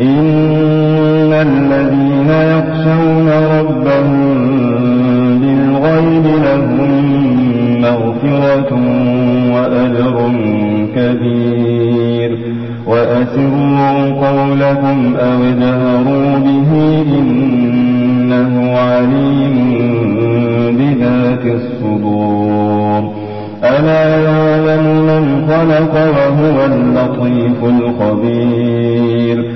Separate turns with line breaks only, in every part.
إن الذين يخشون ربهم بالغيب لهم مغفرة وأجر كبير. وأسروا قولكم أو اجهروا به إنه عليم بذات الصدور. ألا يعلم من خلق وهو اللطيف الخبير.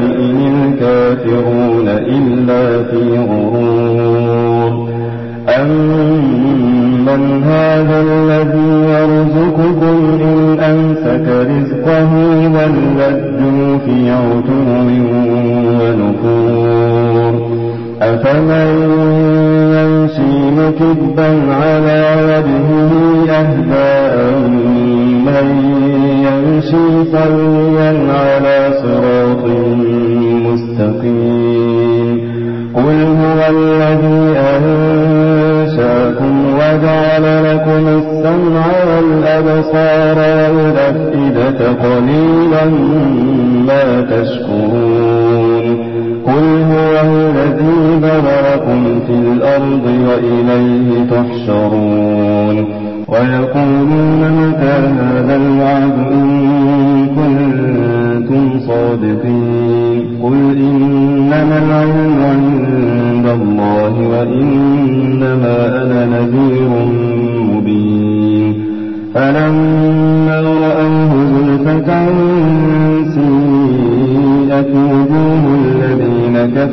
هذا الذي يرزقكم إن أمسك رزقه بل لجوا في عتو ونفور. أفمن يمشي مكبا على وجهه أهدى من يمشي سويا على صراط مستقيم؟ قل هو الذي أنشاكم وجعل لكم السمع والأبصار والأفئدة قليلا ما تشكرون. قل هو الذي ذرأكم في الأرض وإليه تحشرون. ويقولون متى هذا الوعد إن كنتم صادقين. قل إنما العلم عند الله وإنما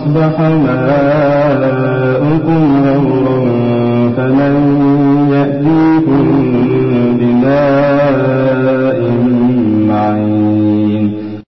أصبح ماؤكم غورا فمن يأتيكم بماء